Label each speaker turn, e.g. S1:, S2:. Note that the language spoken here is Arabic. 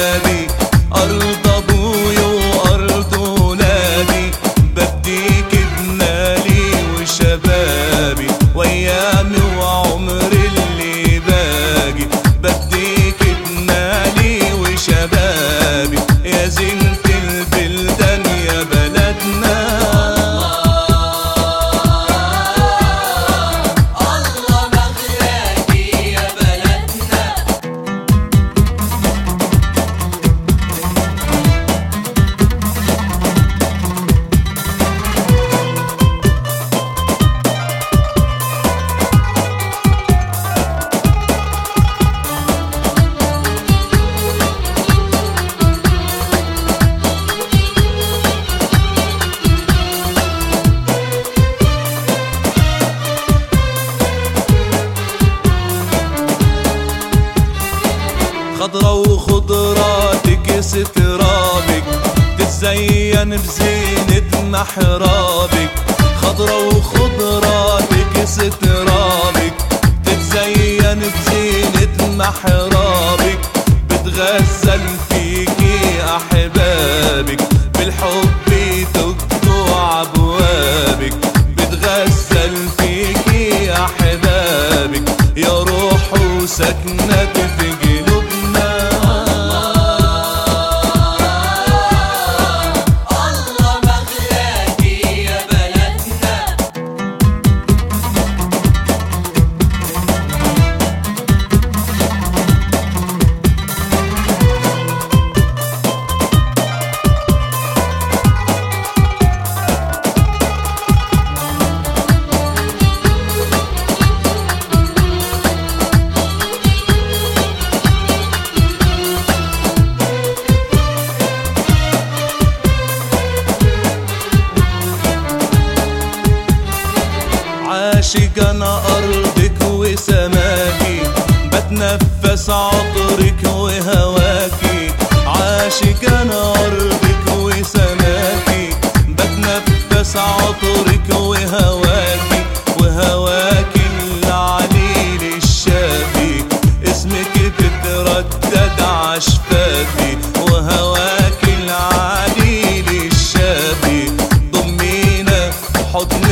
S1: beni تتزين بزينة محرابك خضرة وخضراتك سترابك تتزين بزينة محرابك بتغزل فيكي أحبابك. بالحب تقطع أبوابك بتغزل فيكي أحبابك. يا روح وسكنة بعشق أنا أرضك وسماكي بتنفس عطرك وهواكي. عاشق أنا أرضك وسماكي بتنفس عطرك وهواكي. وهواكي العليل الشافي اسمك تتردد عشفافي. وهواكي العليل الشافي ضمينا حضنك